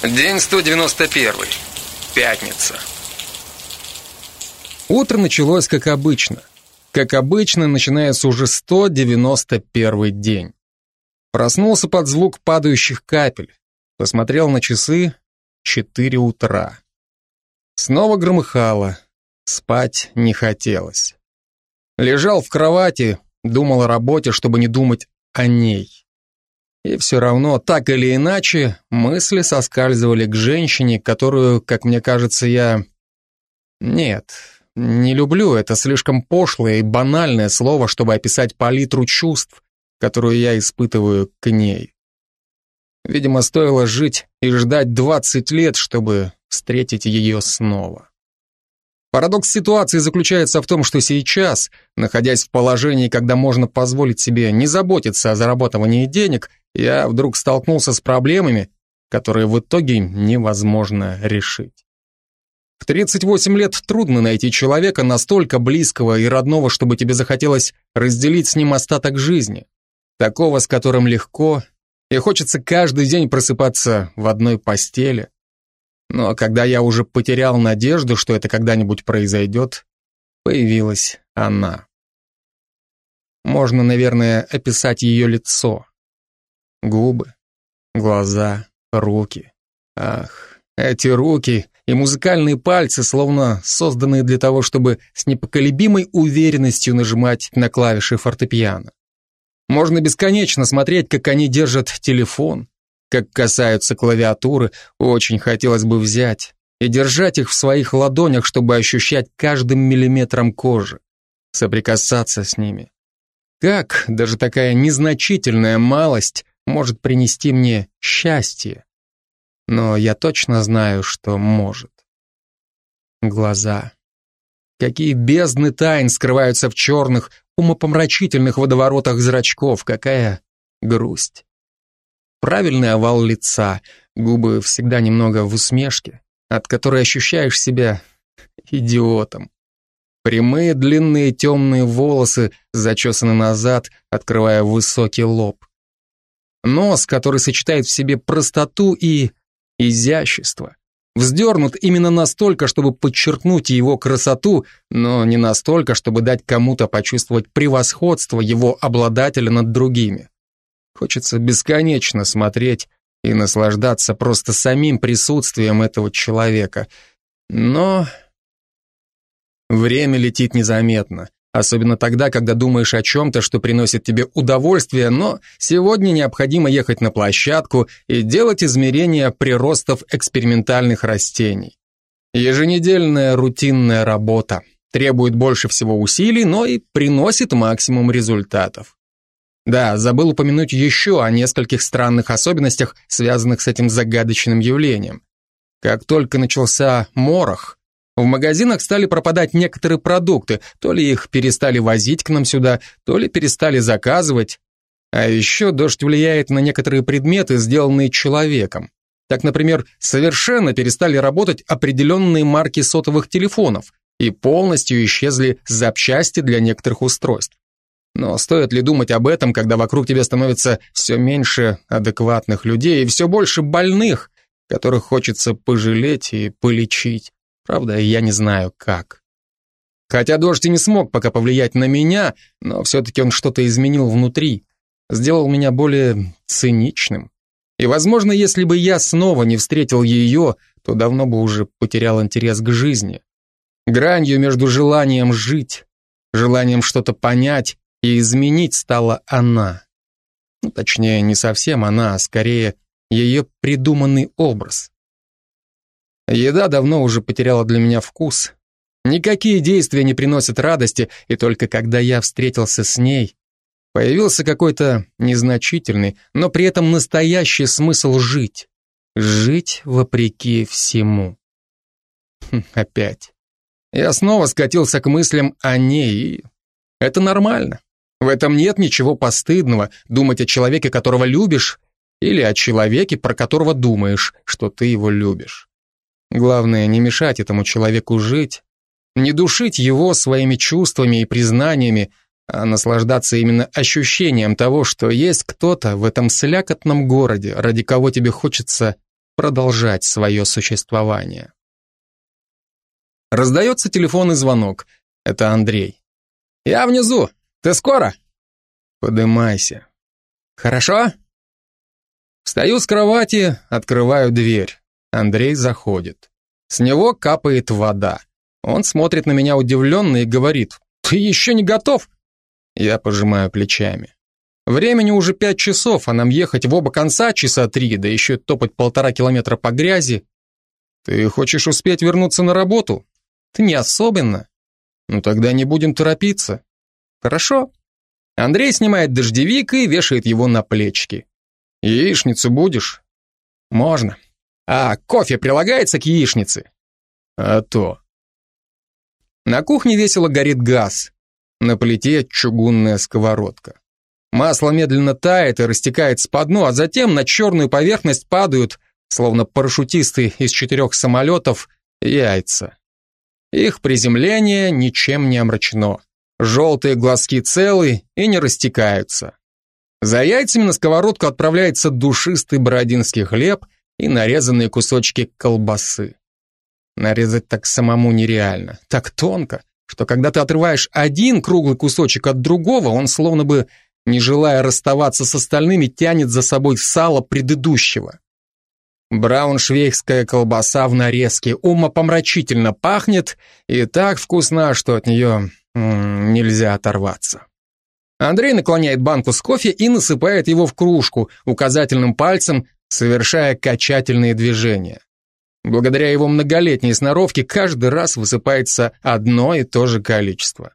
День 191. Пятница. Утро началось как обычно. Как обычно, начиная с уже 191 день. Проснулся под звук падающих капель. Посмотрел на часы. 4 утра. Снова громыхало. Спать не хотелось. Лежал в кровати, думал о работе, чтобы не думать о ней. И все равно, так или иначе, мысли соскальзывали к женщине, которую, как мне кажется, я... Нет, не люблю, это слишком пошлое и банальное слово, чтобы описать палитру чувств, которую я испытываю к ней. Видимо, стоило жить и ждать 20 лет, чтобы встретить ее снова. Парадокс ситуации заключается в том, что сейчас, находясь в положении, когда можно позволить себе не заботиться о заработывании денег, я вдруг столкнулся с проблемами, которые в итоге невозможно решить. В 38 лет трудно найти человека настолько близкого и родного, чтобы тебе захотелось разделить с ним остаток жизни. Такого, с которым легко, и хочется каждый день просыпаться в одной постели. Но когда я уже потерял надежду, что это когда-нибудь произойдет, появилась она. Можно, наверное, описать ее лицо. Губы, глаза, руки. Ах, эти руки и музыкальные пальцы, словно созданные для того, чтобы с непоколебимой уверенностью нажимать на клавиши фортепиано. Можно бесконечно смотреть, как они держат телефон, как касаются клавиатуры, очень хотелось бы взять и держать их в своих ладонях, чтобы ощущать каждым миллиметром кожи, соприкасаться с ними. Как даже такая незначительная малость может принести мне счастье. Но я точно знаю, что может. Глаза. Какие бездны тайн скрываются в черных, умопомрачительных водоворотах зрачков, какая грусть. Правильный овал лица, губы всегда немного в усмешке, от которой ощущаешь себя идиотом. Прямые длинные темные волосы зачесаны назад, открывая высокий лоб. Нос, который сочетает в себе простоту и изящество. Вздернут именно настолько, чтобы подчеркнуть его красоту, но не настолько, чтобы дать кому-то почувствовать превосходство его обладателя над другими. Хочется бесконечно смотреть и наслаждаться просто самим присутствием этого человека. Но время летит незаметно. Особенно тогда, когда думаешь о чем-то, что приносит тебе удовольствие, но сегодня необходимо ехать на площадку и делать измерения приростов экспериментальных растений. Еженедельная рутинная работа требует больше всего усилий, но и приносит максимум результатов. Да, забыл упомянуть еще о нескольких странных особенностях, связанных с этим загадочным явлением. Как только начался морох, в магазинах стали пропадать некоторые продукты, то ли их перестали возить к нам сюда, то ли перестали заказывать. А еще дождь влияет на некоторые предметы, сделанные человеком. Так, например, совершенно перестали работать определенные марки сотовых телефонов и полностью исчезли запчасти для некоторых устройств. Но стоит ли думать об этом, когда вокруг тебя становится все меньше адекватных людей и все больше больных, которых хочется пожалеть и полечить? Правда, я не знаю, как. Хотя дождь и не смог пока повлиять на меня, но все-таки он что-то изменил внутри, сделал меня более циничным. И, возможно, если бы я снова не встретил ее, то давно бы уже потерял интерес к жизни. Гранью между желанием жить, желанием что-то понять и изменить стала она. Ну, точнее, не совсем она, а скорее ее придуманный образ. Еда давно уже потеряла для меня вкус. Никакие действия не приносят радости, и только когда я встретился с ней, появился какой-то незначительный, но при этом настоящий смысл жить. Жить вопреки всему. Хм, опять. Я снова скатился к мыслям о ней, и это нормально. В этом нет ничего постыдного, думать о человеке, которого любишь, или о человеке, про которого думаешь, что ты его любишь. Главное, не мешать этому человеку жить, не душить его своими чувствами и признаниями, а наслаждаться именно ощущением того, что есть кто-то в этом слякотном городе, ради кого тебе хочется продолжать свое существование. Раздается телефонный звонок. Это Андрей. «Я внизу. Ты скоро?» «Подымайся». «Хорошо?» Встаю с кровати, открываю дверь. Андрей заходит. С него капает вода. Он смотрит на меня удивленно и говорит, «Ты еще не готов?» Я пожимаю плечами. Времени уже пять часов, а нам ехать в оба конца часа три, да еще топать полтора километра по грязи. Ты хочешь успеть вернуться на работу? Ты не особенно. Ну тогда не будем торопиться. Хорошо. Андрей снимает дождевик и вешает его на плечики. Яичницу будешь? Можно. А кофе прилагается к яичнице? А то. На кухне весело горит газ. На плите чугунная сковородка. Масло медленно тает и растекается по дну, а затем на черную поверхность падают, словно парашютисты из четырех самолетов, яйца. Их приземление ничем не омрачено. Желтые глазки целы и не растекаются. За яйцами на сковородку отправляется душистый бородинский хлеб и нарезанные кусочки колбасы. Нарезать так самому нереально, так тонко, что когда ты отрываешь один круглый кусочек от другого, он словно бы, не желая расставаться с остальными, тянет за собой сало предыдущего. Брауншвейгская колбаса в нарезке умопомрачительно пахнет и так вкусна, что от нее нельзя оторваться. Андрей наклоняет банку с кофе и насыпает его в кружку указательным пальцем, совершая качательные движения. Благодаря его многолетней сноровке каждый раз высыпается одно и то же количество.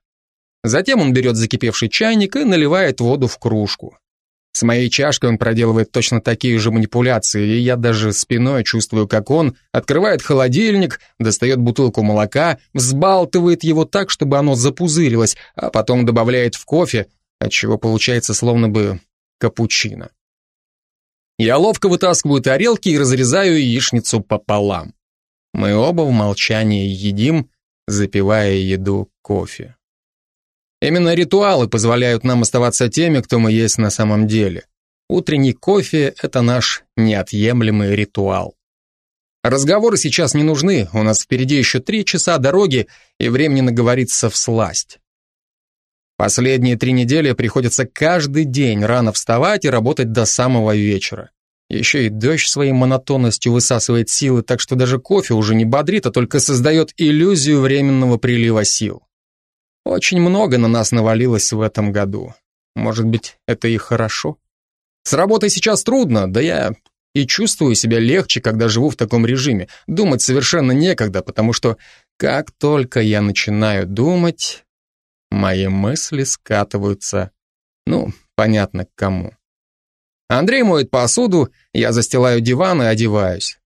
Затем он берет закипевший чайник и наливает воду в кружку. С моей чашкой он проделывает точно такие же манипуляции, и я даже спиной чувствую, как он открывает холодильник, достает бутылку молока, взбалтывает его так, чтобы оно запузырилось, а потом добавляет в кофе, отчего получается словно бы капучино. Я ловко вытаскиваю тарелки и разрезаю яичницу пополам. Мы оба в молчании едим, запивая еду кофе. Именно ритуалы позволяют нам оставаться теми, кто мы есть на самом деле. Утренний кофе – это наш неотъемлемый ритуал. Разговоры сейчас не нужны, у нас впереди еще три часа дороги и времени наговориться в сласть. Последние три недели приходится каждый день рано вставать и работать до самого вечера. Еще и дождь своей монотонностью высасывает силы, так что даже кофе уже не бодрит, а только создает иллюзию временного прилива сил. Очень много на нас навалилось в этом году. Может быть, это и хорошо? С работой сейчас трудно, да я и чувствую себя легче, когда живу в таком режиме. Думать совершенно некогда, потому что как только я начинаю думать, мои мысли скатываются, ну, понятно к кому. Андрей моет посуду, я застилаю диван и одеваюсь.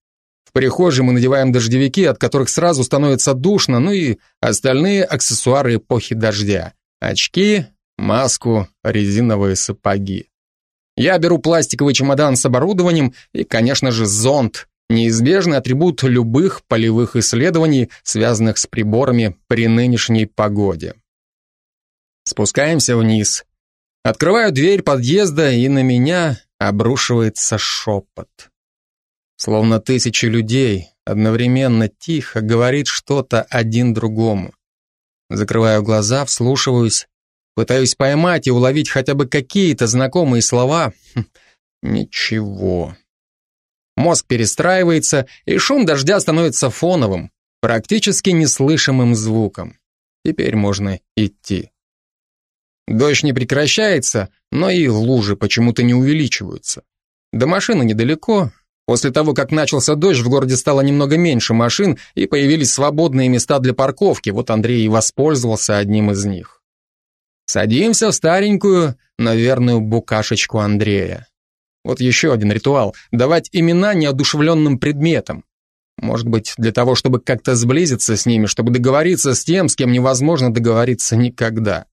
В прихожей мы надеваем дождевики, от которых сразу становится душно, ну и остальные аксессуары эпохи дождя. Очки, маску, резиновые сапоги. Я беру пластиковый чемодан с оборудованием и, конечно же, зонт, неизбежный атрибут любых полевых исследований, связанных с приборами при нынешней погоде. Спускаемся вниз. Открываю дверь подъезда, и на меня обрушивается шепот. Словно тысячи людей одновременно тихо говорит что-то один другому. Закрываю глаза, вслушиваюсь, пытаюсь поймать и уловить хотя бы какие-то знакомые слова. Хм, ничего. Мозг перестраивается, и шум дождя становится фоновым, практически неслышимым звуком. Теперь можно идти. Дождь не прекращается, но и лужи почему-то не увеличиваются. До машины недалеко, После того, как начался дождь, в городе стало немного меньше машин и появились свободные места для парковки, вот Андрей и воспользовался одним из них. Садимся в старенькую, наверное, букашечку Андрея. Вот еще один ритуал – давать имена неодушевленным предметам. Может быть, для того, чтобы как-то сблизиться с ними, чтобы договориться с тем, с кем невозможно договориться никогда.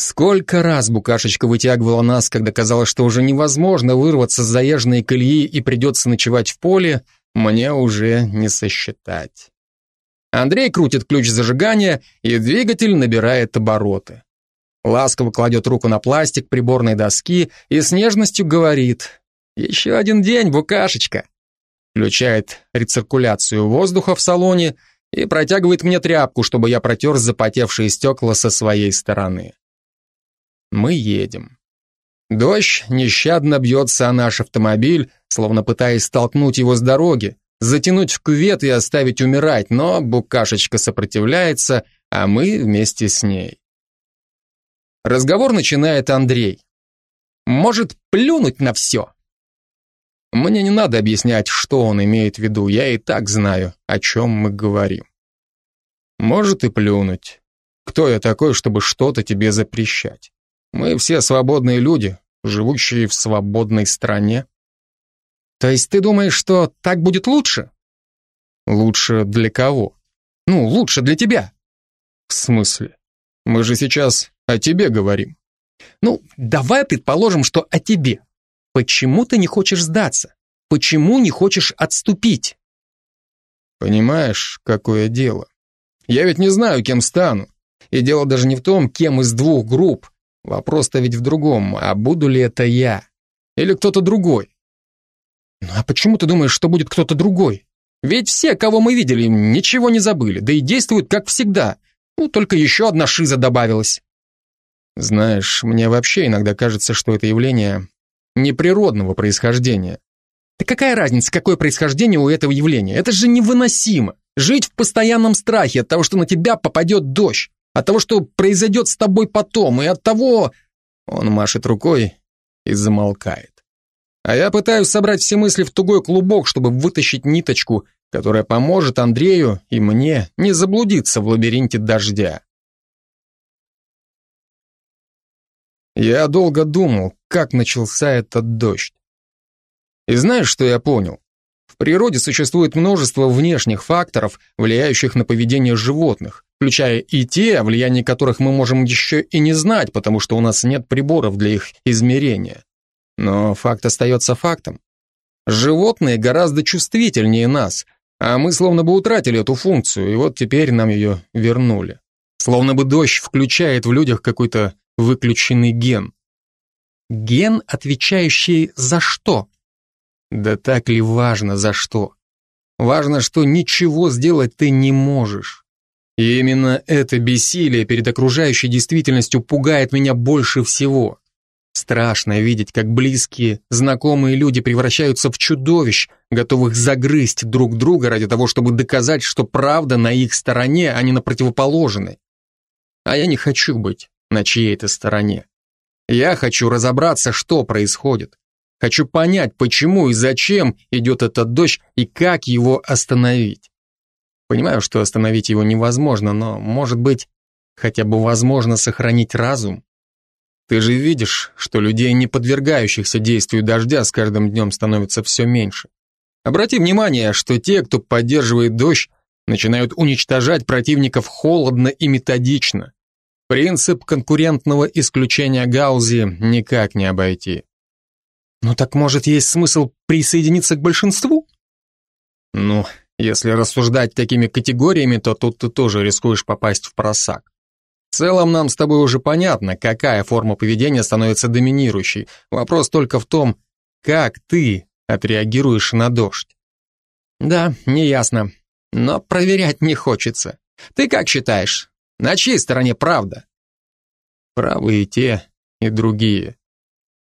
Сколько раз букашечка вытягивала нас, когда казалось, что уже невозможно вырваться с заезженной колеи и придется ночевать в поле, мне уже не сосчитать. Андрей крутит ключ зажигания, и двигатель набирает обороты. Ласково кладет руку на пластик приборной доски и с нежностью говорит «Еще один день, букашечка». включает рециркуляцию воздуха в салоне и протягивает мне тряпку, чтобы я протер запотевшие стекла со своей стороны. Мы едем. Дождь нещадно бьется о наш автомобиль, словно пытаясь столкнуть его с дороги, затянуть в кювет и оставить умирать, но букашечка сопротивляется, а мы вместе с ней. Разговор начинает Андрей. Может плюнуть на все. Мне не надо объяснять, что он имеет в виду, я и так знаю, о чем мы говорим. Может и плюнуть. Кто я такой, чтобы что-то тебе запрещать? Мы все свободные люди, живущие в свободной стране. То есть ты думаешь, что так будет лучше? Лучше для кого? Ну, лучше для тебя. В смысле? Мы же сейчас о тебе говорим. Ну, давай предположим, что о тебе. Почему ты не хочешь сдаться? Почему не хочешь отступить? Понимаешь, какое дело? Я ведь не знаю, кем стану. И дело даже не в том, кем из двух групп. Вопрос-то ведь в другом, а буду ли это я? Или кто-то другой? Ну а почему ты думаешь, что будет кто-то другой? Ведь все, кого мы видели, ничего не забыли, да и действуют как всегда. Ну, только еще одна шиза добавилась. Знаешь, мне вообще иногда кажется, что это явление неприродного происхождения. Да какая разница, какое происхождение у этого явления? Это же невыносимо. Жить в постоянном страхе от того, что на тебя попадет дождь, от того, что произойдет с тобой потом, и от того... Он машет рукой и замолкает. А я пытаюсь собрать все мысли в тугой клубок, чтобы вытащить ниточку, которая поможет Андрею и мне не заблудиться в лабиринте дождя. Я долго думал, как начался этот дождь. И знаешь, что я понял? В природе существует множество внешних факторов, влияющих на поведение животных, включая и те, о влиянии которых мы можем еще и не знать, потому что у нас нет приборов для их измерения. Но факт остается фактом. Животные гораздо чувствительнее нас, а мы словно бы утратили эту функцию, и вот теперь нам ее вернули. Словно бы дождь включает в людях какой-то выключенный ген. Ген, отвечающий за что? Да так ли важно за что? Важно, что ничего сделать ты не можешь. И именно это бессилие перед окружающей действительностью пугает меня больше всего. Страшно видеть, как близкие, знакомые люди превращаются в чудовищ, готовых загрызть друг друга ради того, чтобы доказать, что правда на их стороне, а не на противоположной. А я не хочу быть на чьей-то стороне. Я хочу разобраться, что происходит. Хочу понять, почему и зачем идет этот дождь и как его остановить. Понимаю, что остановить его невозможно, но, может быть, хотя бы возможно сохранить разум. Ты же видишь, что людей, не подвергающихся действию дождя, с каждым днем становится все меньше. Обрати внимание, что те, кто поддерживает дождь, начинают уничтожать противников холодно и методично. Принцип конкурентного исключения Гауззи никак не обойти. Ну так может есть смысл присоединиться к большинству? Ну, если рассуждать такими категориями, то тут ты тоже рискуешь попасть в просак. В целом нам с тобой уже понятно, какая форма поведения становится доминирующей. Вопрос только в том, как ты отреагируешь на дождь. Да, неясно, но проверять не хочется. Ты как считаешь, на чьей стороне правда? Правы и те, и другие.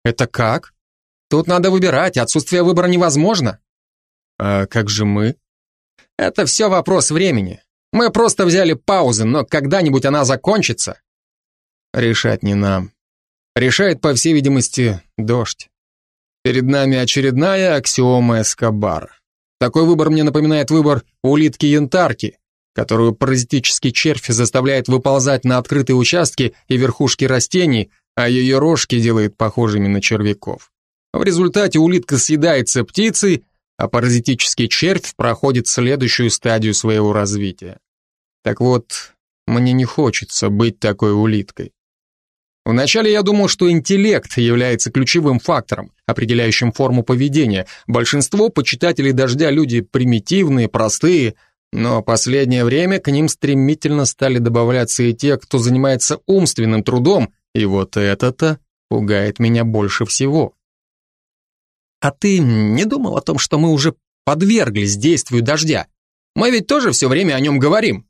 Это как? Тут надо выбирать, отсутствие выбора невозможно. А как же мы? Это все вопрос времени. Мы просто взяли паузу, но когда-нибудь она закончится. Решать не нам. Решает, по всей видимости, дождь. Перед нами очередная аксиома Эскобара. Такой выбор мне напоминает выбор улитки-янтарки, которую паразитический червь заставляет выползать на открытые участки и верхушки растений, а ее рожки делает похожими на червяков. В результате улитка съедается птицей, а паразитический червь проходит следующую стадию своего развития. Так вот, мне не хочется быть такой улиткой. Вначале я думал, что интеллект является ключевым фактором, определяющим форму поведения. Большинство почитателей дождя люди примитивные, простые, но последнее время к ним стремительно стали добавляться и те, кто занимается умственным трудом, и вот это-то пугает меня больше всего. А ты не думал о том, что мы уже подверглись действию дождя. Мы ведь тоже все время о нем говорим.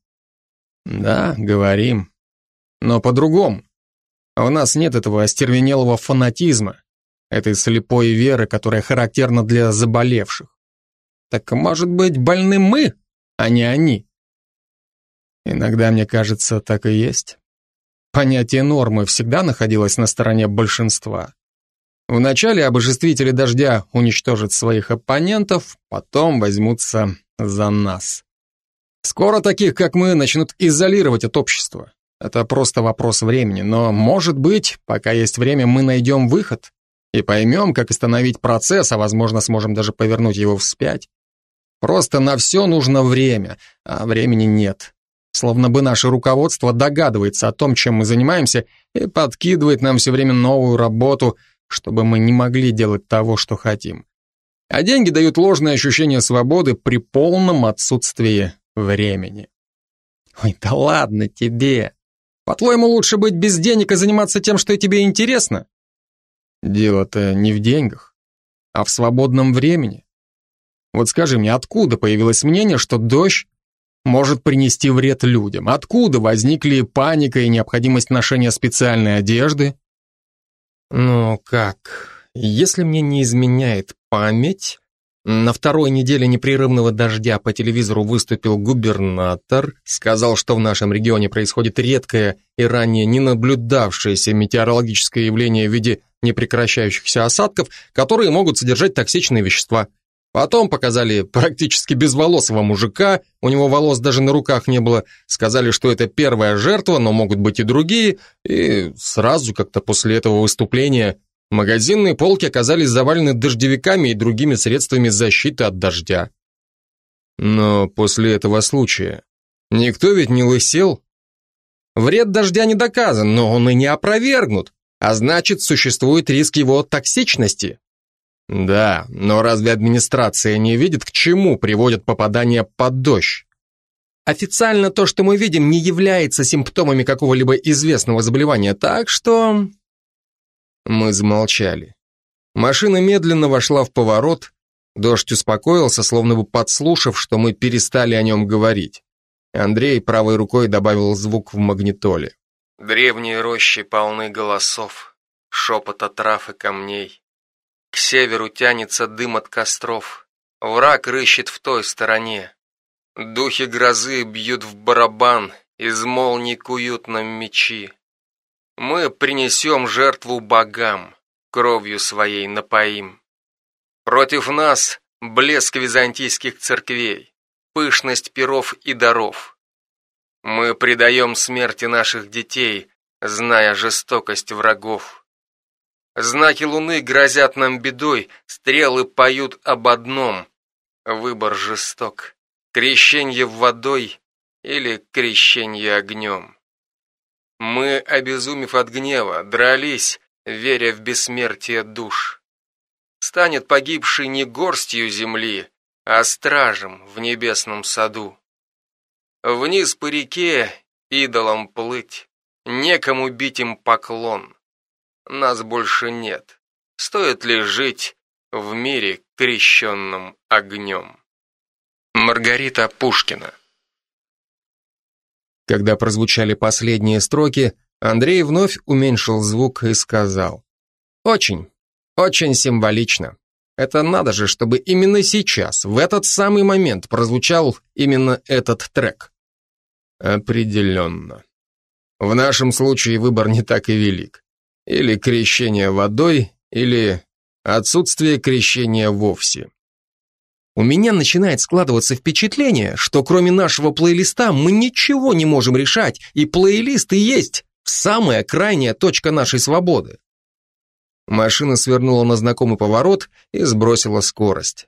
Да, говорим. Но по-другому. У нас нет этого остервенелого фанатизма, этой слепой веры, которая характерна для заболевших. Так может быть, больны мы, а не они? Иногда, мне кажется, так и есть. Понятие нормы всегда находилось на стороне большинства. Вначале обожествители дождя уничтожат своих оппонентов, потом возьмутся за нас. Скоро таких, как мы, начнут изолировать от общества. Это просто вопрос времени, но, может быть, пока есть время, мы найдем выход и поймем, как остановить процесс, а, возможно, сможем даже повернуть его вспять. Просто на все нужно время, а времени нет. Словно бы наше руководство догадывается о том, чем мы занимаемся, и подкидывает нам все время новую работу, чтобы мы не могли делать того, что хотим. А деньги дают ложное ощущение свободы при полном отсутствии времени. Ой, да ладно тебе. По-твоему, лучше быть без денег и заниматься тем, что тебе интересно? Дело-то не в деньгах, а в свободном времени. Вот скажи мне, откуда появилось мнение, что дождь может принести вред людям? Откуда возникли паника и необходимость ношения специальной одежды? Ну как, если мне не изменяет память, на второй неделе непрерывного дождя по телевизору выступил губернатор, сказал, что в нашем регионе происходит редкое и ранее не наблюдавшееся метеорологическое явление в виде непрекращающихся осадков, которые могут содержать токсичные вещества. Потом показали практически безволосого мужика, у него волос даже на руках не было, сказали, что это первая жертва, но могут быть и другие, и сразу как-то после этого выступления магазинные полки оказались завалены дождевиками и другими средствами защиты от дождя. Но после этого случая никто ведь не лысел. Вред дождя не доказан, но он и не опровергнут, а значит, существует риск его токсичности. Да, но разве администрация не видит, к чему приводит попадание под дождь? Официально то, что мы видим, не является симптомами какого-либо известного заболевания, так что... Мы замолчали. Машина медленно вошла в поворот, дождь успокоился, словно бы подслушав, что мы перестали о нем говорить. Андрей правой рукой добавил звук в магнитоле. Древние рощи полны голосов, шепота трав и камней. К северу тянется дым от костров. Враг рыщет в той стороне. Духи грозы бьют в барабан, из молний куют нам мечи. Мы принесем жертву богам, кровью своей напоим. Против нас блеск византийских церквей, пышность перов и даров. Мы предаем смерти наших детей, зная жестокость врагов. Знаки луны грозят нам бедой, стрелы поют об одном. Выбор жесток. Крещенье водой или крещенье огнем. Мы, обезумев от гнева, дрались, веря в бессмертие душ. Станет погибший не горстью земли, а стражем в небесном саду. Вниз по реке идолам плыть, некому бить им поклон. Нас больше нет. Стоит ли жить в мире, крещенном огнем? Маргарита Пушкина Когда прозвучали последние строки, Андрей вновь уменьшил звук и сказал. «Очень, очень символично. Это надо же, чтобы именно сейчас, в этот самый момент, прозвучал именно этот трек». «Определенно. В нашем случае выбор не так и велик. Или крещение водой, или отсутствие крещения вовсе. У меня начинает складываться впечатление, что кроме нашего плейлиста мы ничего не можем решать, и плейлист и есть самая крайняя точка нашей свободы. Машина свернула на знакомый поворот и сбросила скорость.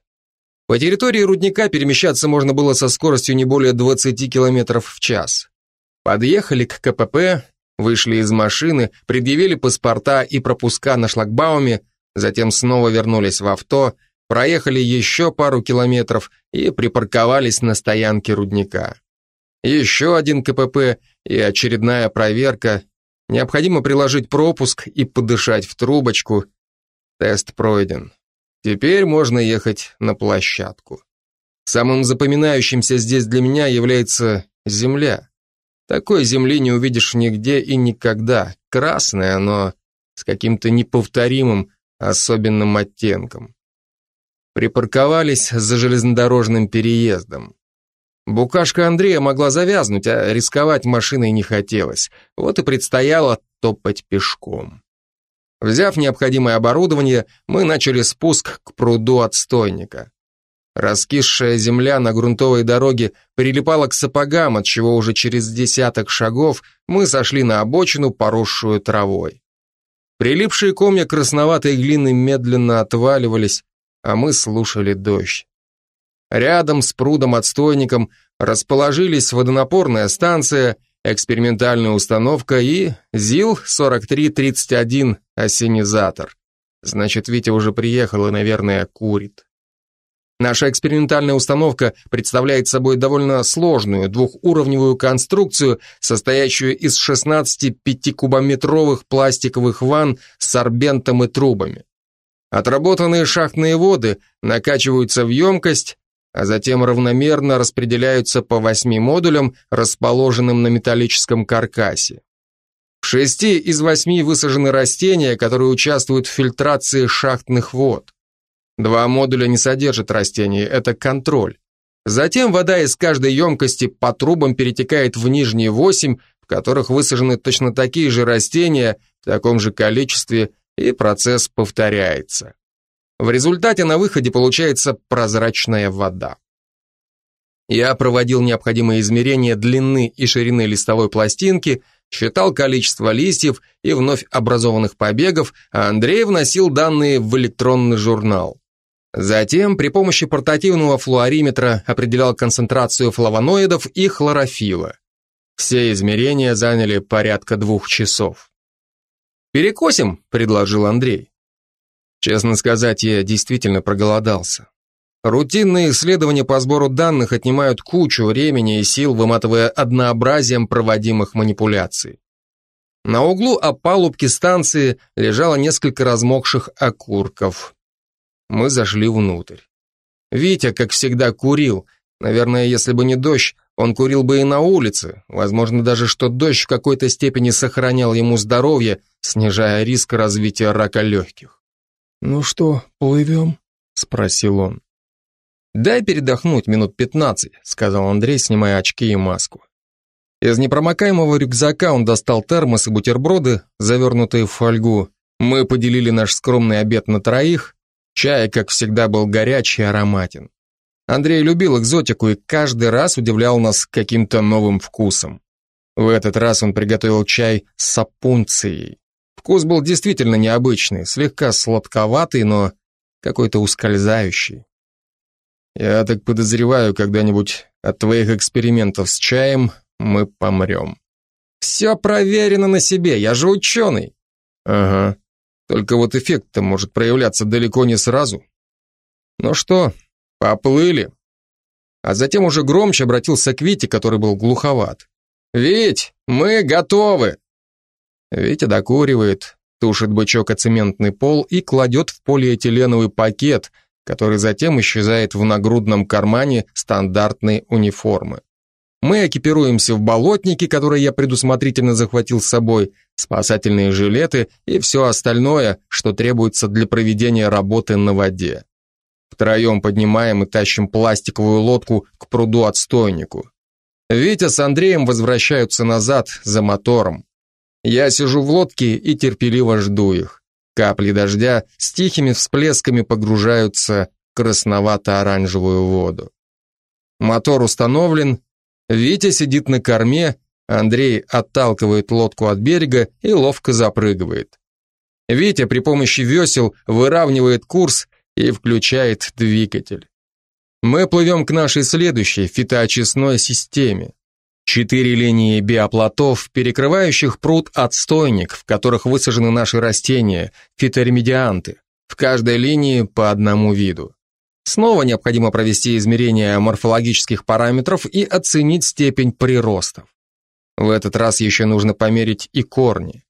По территории рудника перемещаться можно было со скоростью не более 20 км в час. Подъехали к КПП, Вышли из машины, предъявили паспорта и пропуска на шлагбауме, затем снова вернулись в авто, проехали еще пару километров и припарковались на стоянке рудника. Еще один КПП и очередная проверка. Необходимо приложить пропуск и подышать в трубочку. Тест пройден. Теперь можно ехать на площадку. Самым запоминающимся здесь для меня является земля. Такой земли не увидишь нигде и никогда. Красная, но с каким-то неповторимым, особенным оттенком. Припарковались за железнодорожным переездом. Букашка Андрея могла завязнуть, а рисковать машиной не хотелось. Вот и предстояло топать пешком. Взяв необходимое оборудование, мы начали спуск к пруду отстойника. Раскисшая земля на грунтовой дороге прилипала к сапогам, отчего уже через десяток шагов мы сошли на обочину, поросшую травой. Прилипшие комья красноватой глины медленно отваливались, а мы слушали дождь. Рядом с прудом-отстойником расположились водонапорная станция, экспериментальная установка и ЗИЛ-4331 осенизатор. Значит, Витя уже приехал и, наверное, курит. Наша экспериментальная установка представляет собой довольно сложную двухуровневую конструкцию, состоящую из 16 пятикубометровых пластиковых ванн с сорбентом и трубами. Отработанные шахтные воды накачиваются в емкость, а затем равномерно распределяются по восьми модулям, расположенным на металлическом каркасе. В шести из восьми высажены растения, которые участвуют в фильтрации шахтных вод. Два модуля не содержат растений, это контроль. Затем вода из каждой емкости по трубам перетекает в нижние восемь, в которых высажены точно такие же растения в таком же количестве, и процесс повторяется. В результате на выходе получается прозрачная вода. Я проводил необходимые измерения длины и ширины листовой пластинки, считал количество листьев и вновь образованных побегов, а Андрей вносил данные в электронный журнал. Затем при помощи портативного флуориметра определял концентрацию флавоноидов и хлорофила. Все измерения заняли порядка двух часов. «Перекосим», — предложил Андрей. Честно сказать, я действительно проголодался. Рутинные исследования по сбору данных отнимают кучу времени и сил, выматывая однообразием проводимых манипуляций. На углу опалубки станции лежало несколько размокших окурков. Мы зашли внутрь. Витя, как всегда, курил. Наверное, если бы не дождь, он курил бы и на улице. Возможно, даже что дождь в какой-то степени сохранял ему здоровье, снижая риск развития рака легких. «Ну что, плывем?» — спросил он. «Дай передохнуть минут пятнадцать», — сказал Андрей, снимая очки и маску. Из непромокаемого рюкзака он достал термос и бутерброды, завернутые в фольгу. Мы поделили наш скромный обед на троих, Чай, как всегда, был горячий и ароматен. Андрей любил экзотику и каждый раз удивлял нас каким-то новым вкусом. В этот раз он приготовил чай с сапунцией. Вкус был действительно необычный, слегка сладковатый, но какой-то ускользающий. Я так подозреваю, когда-нибудь от твоих экспериментов с чаем мы помрем. Все проверено на себе, я же ученый. Ага, только вот эффект-то может проявляться далеко не сразу. Ну что, поплыли. А затем уже громче обратился к Вите, который был глуховат. «Вить, мы готовы!» Витя докуривает, тушит бычок о цементный пол и кладет в полиэтиленовый пакет, который затем исчезает в нагрудном кармане стандартной униформы. Мы экипируемся в болотники, которые я предусмотрительно захватил с собой, спасательные жилеты и все остальное, что требуется для проведения работы на воде. Втроем поднимаем и тащим пластиковую лодку к пруду-отстойнику. Витя с Андреем возвращаются назад за мотором. Я сижу в лодке и терпеливо жду их. Капли дождя с тихими всплесками погружаются в красновато-оранжевую воду. Мотор установлен, Витя сидит на корме, Андрей отталкивает лодку от берега и ловко запрыгивает. Витя при помощи весел выравнивает курс и включает двигатель. Мы плывем к нашей следующей фитоочистной системе. Четыре линии биоплотов, перекрывающих пруд-отстойник, в которых высажены наши растения, фиторемедианты. В каждой линии по одному виду. Снова необходимо провести измерение морфологических параметров и оценить степень приростов. В этот раз еще нужно померить и корни.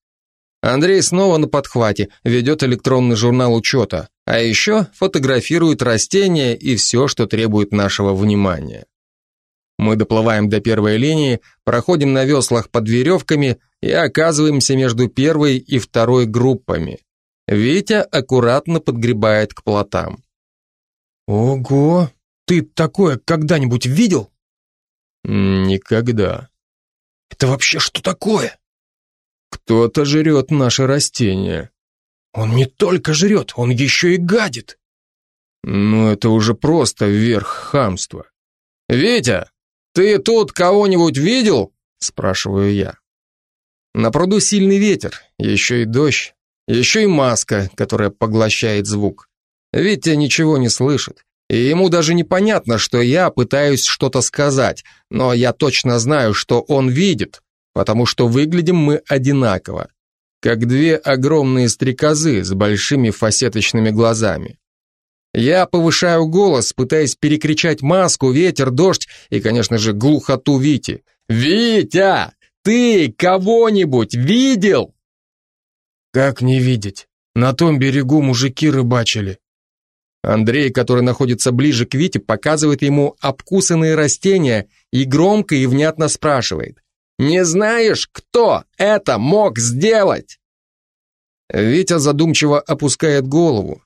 Андрей снова на подхвате, ведет электронный журнал учета, А еще фотографирует растения и все, что требует нашего внимания. Мы доплываем до первой линии, проходим на веслах под веревками и оказываемся между первой и второй группами. Витя аккуратно подгребает к плотам. Ого, ты такое когда-нибудь видел? Никогда. Это вообще что такое? Кто-то жрет наши растения. Он не только жрет, он еще и гадит. Ну, это уже просто верх хамства. «Витя, ты тут кого-нибудь видел?» Спрашиваю я. На пруду сильный ветер, еще и дождь, еще и маска, которая поглощает звук. Витя ничего не слышит, и ему даже непонятно, что я пытаюсь что-то сказать, но я точно знаю, что он видит, потому что выглядим мы одинаково как две огромные стрекозы с большими фасеточными глазами. Я повышаю голос, пытаясь перекричать маску, ветер, дождь и, конечно же, глухоту Вити. «Витя, ты кого-нибудь видел?» «Как не видеть? На том берегу мужики рыбачили». Андрей, который находится ближе к Вите, показывает ему обкусанные растения и громко и внятно спрашивает. Не знаешь, кто это мог сделать?» Витя задумчиво опускает голову.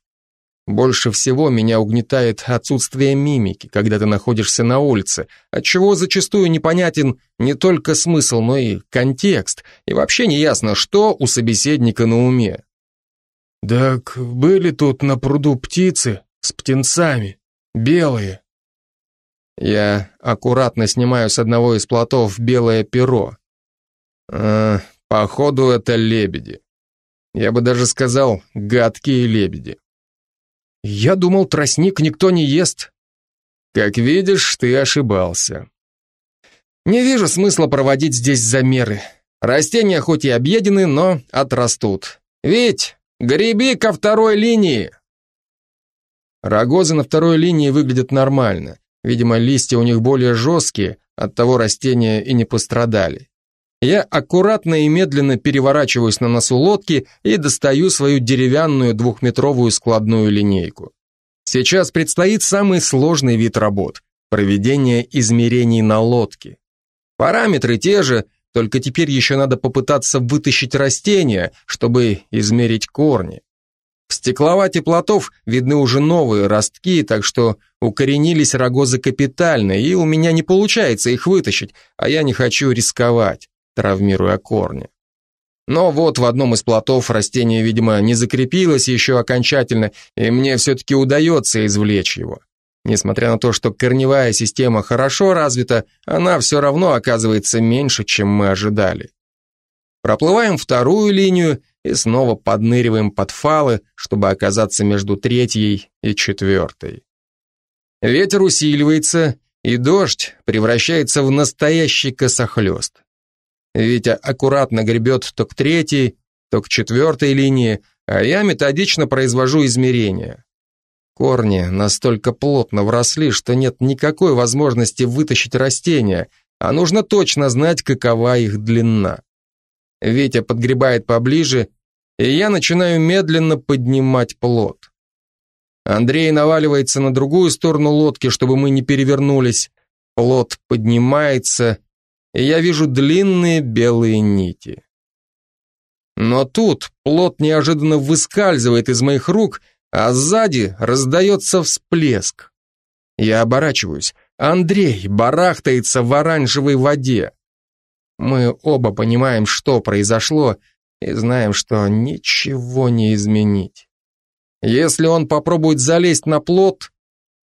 Больше всего меня угнетает отсутствие мимики, когда ты находишься на улице, отчего зачастую непонятен не только смысл, но и контекст, и вообще не ясно, что у собеседника на уме. Так были тут на пруду птицы с птенцами, белые. Я аккуратно снимаю с одного из плотов белое перо. Э, походу, это лебеди. Я бы даже сказал, гадкие лебеди. Я думал, тростник никто не ест. Как видишь, ты ошибался. Не вижу смысла проводить здесь замеры. Растения хоть и объедены, но отрастут. Ведь греби ко второй линии. Рогозы на второй линии выглядят нормально. Видимо, листья у них более жесткие, оттого растения и не пострадали. Я аккуратно и медленно переворачиваюсь на носу лодки и достаю свою деревянную двухметровую складную линейку. Сейчас предстоит самый сложный вид работ – проведение измерений на лодке. Параметры те же, только теперь еще надо попытаться вытащить растения, чтобы измерить корни. В стекловате плотов видны уже новые ростки, так что укоренились рогозы капитально, и у меня не получается их вытащить, а я не хочу рисковать, травмируя корни. Но вот в одном из плотов растение, видимо, не закрепилось еще окончательно, и мне все-таки удается извлечь его. Несмотря на то, что корневая система хорошо развита, она все равно оказывается меньше, чем мы ожидали. Проплываем вторую линию и снова подныриваем под фалы, чтобы оказаться между третьей и четвертой. Ветер усиливается, и дождь превращается в настоящий косохлест. Витя аккуратно гребет то к третьей, то к четвертой линии, а я методично произвожу измерения. Корни настолько плотно вросли, что нет никакой возможности вытащить растения, а нужно точно знать, какова их длина. Витя подгребает поближе, и я начинаю медленно поднимать плот. Андрей наваливается на другую сторону лодки, чтобы мы не перевернулись. Плот поднимается, и я вижу длинные белые нити. Но тут плот неожиданно выскальзывает из моих рук, а сзади раздается всплеск. Я оборачиваюсь. Андрей барахтается в оранжевой воде. Мы оба понимаем, что произошло, и знаем, что ничего не изменить. Если он попробует залезть на плот,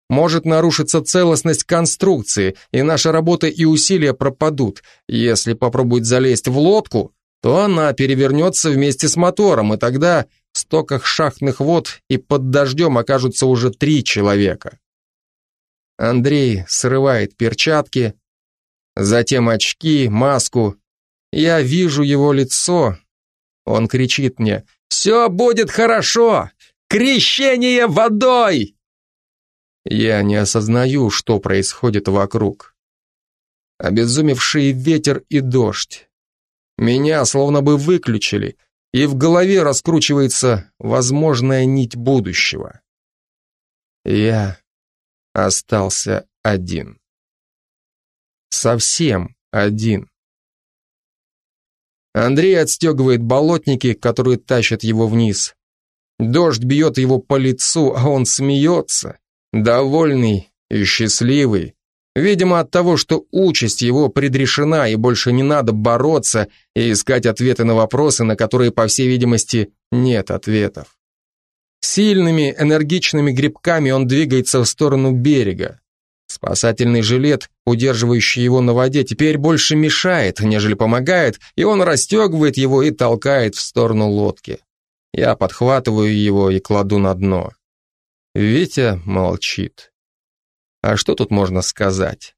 может нарушиться целостность конструкции, и наша работа и усилия пропадут. Если попробует залезть в лодку, то она перевернется вместе с мотором, и тогда в стоках шахтных вод и под дождем окажутся уже три человека. Андрей срывает перчатки, затем очки, маску. Я вижу его лицо. Он кричит мне «Все будет хорошо! Крещение водой!» Я не осознаю, что происходит вокруг. Обезумевший ветер и дождь. Меня словно бы выключили, и в голове раскручивается возможная нить будущего. Я остался один. Совсем один. Андрей отстегивает болотники, которые тащат его вниз. Дождь бьет его по лицу, а он смеется, довольный и счастливый. Видимо, от того, что участь его предрешена и больше не надо бороться и искать ответы на вопросы, на которые, по всей видимости, нет ответов. Сильными, энергичными грибками он двигается в сторону берега. Спасательный жилет, удерживающий его на воде, теперь больше мешает, нежели помогает, и он расстегивает его и толкает в сторону лодки. Я подхватываю его и кладу на дно. Витя молчит. А что тут можно сказать?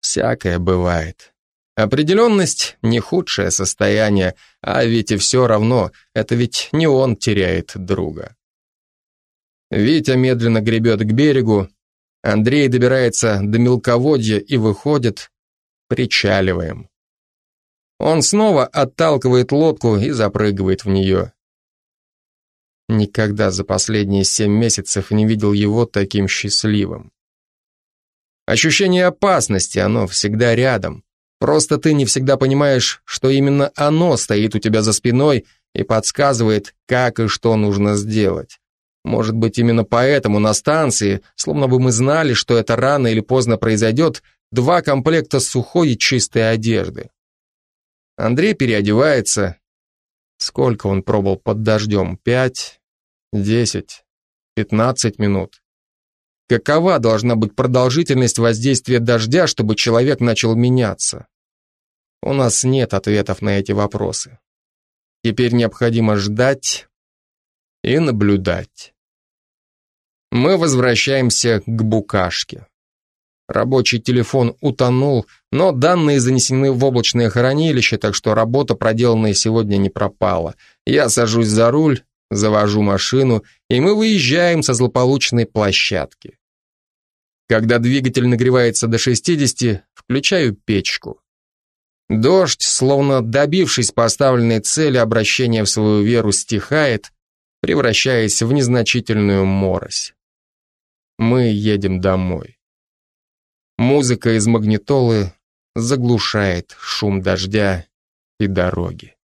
Всякое бывает. Определенность – не худшее состояние, а Вите все равно, это ведь не он теряет друга. Витя медленно гребет к берегу, Андрей добирается до мелководья и выходит, причаливаем. Он снова отталкивает лодку и запрыгивает в нее. Никогда за последние семь месяцев не видел его таким счастливым. Ощущение опасности, оно всегда рядом. Просто ты не всегда понимаешь, что именно оно стоит у тебя за спиной и подсказывает, как и что нужно сделать. Может быть, именно поэтому на станции, словно бы мы знали, что это рано или поздно произойдет, два комплекта сухой и чистой одежды. Андрей переодевается. Сколько он пробыл под дождем? Пять, десять, пятнадцать минут. Какова должна быть продолжительность воздействия дождя, чтобы человек начал меняться? У нас нет ответов на эти вопросы. Теперь необходимо ждать и наблюдать. Мы возвращаемся к букашке. Рабочий телефон утонул, но данные занесены в облачное хранилище, так что работа, проделанная сегодня, не пропала. Я сажусь за руль, завожу машину, и мы выезжаем со злополучной площадки. Когда двигатель нагревается до 60, включаю печку. Дождь, словно добившись поставленной цели обращения в свою веру, стихает, превращаясь в незначительную морось. Мы едем домой. Музыка из магнитолы заглушает шум дождя и дороги.